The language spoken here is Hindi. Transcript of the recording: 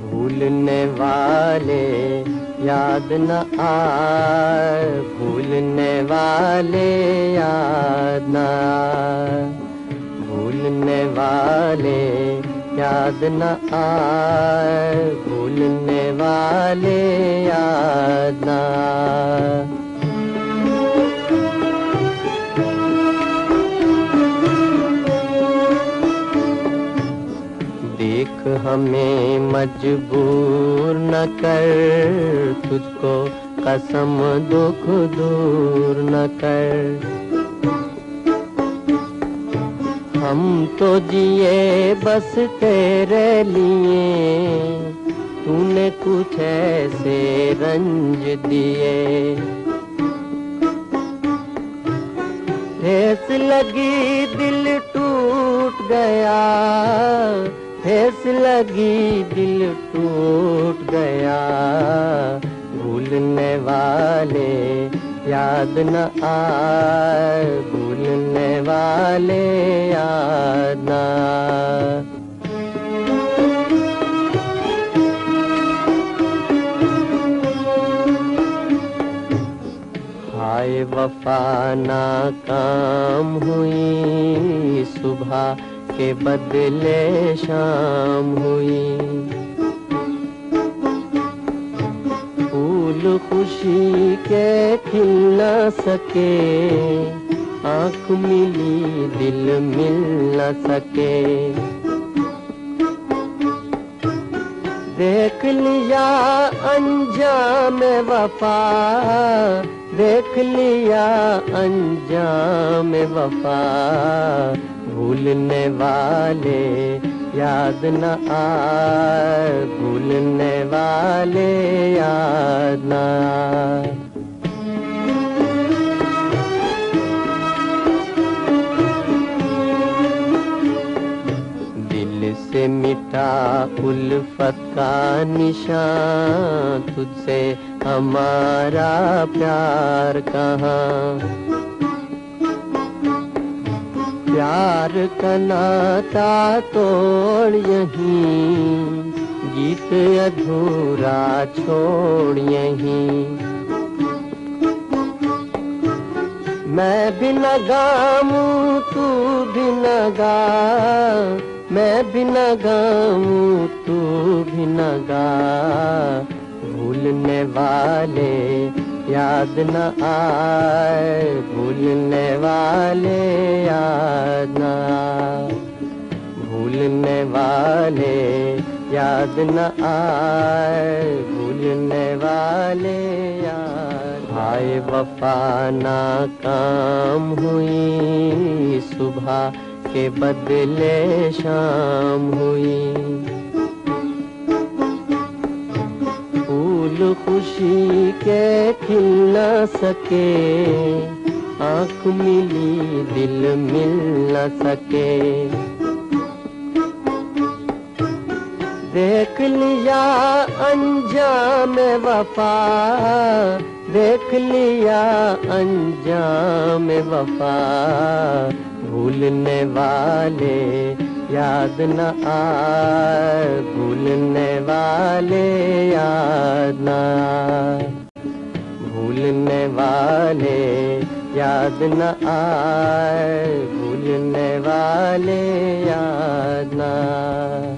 भूलने वाले याद न आए, भूलने वाले याद न भूलने वाले याद न आए, भूलने वाले याद न आए। हमें मजबूर न कर, तुझको कसम दुख दूर न कर। हम तो जिए बस तेरे लिए, तूने कुछ ऐसे रंज दिए। ठेस लगी दिल टूट गया ठेस लगी, दिल टूट गया। भूलने वाले, याद न आए। भूलने वाले, याद न वफा नाकाम हुई, सुबह के बदले शाम हुई। फूल खुशी के खिल न सके, आँख मिली दिल मिल न सके। देख लिया अंजाम वफा, देख लिया अंजाम वफा। भूलने वाले, याद न आए। भूलने वाले, याद न दिल से मिटा उल्फत का निशान, तुझसे हमारा प्यार कहाँ? प्यार का नाता तोड़ यहीं, गीत अधूरा छोड़ यहीं। मैं भी न तू भी न गा, मैं भी न तू भी न गा। भूलने वाले याद न आए, भूलने वाले याद न भूलने वाले याद न आए, भूलने वाले याद आए। वफा ना काम हुई, सुबह के बदले शाम हुई। फूल खुशी के खिल न सके। आँख मिली, दिल मिल न सके। देख लिया अंजाम वफा, देख लिया अंजाम वफा। भूलने वाले याद न आए, भूलने वाले याद न भूलने वाले याद न आए, भूलने वाले याद न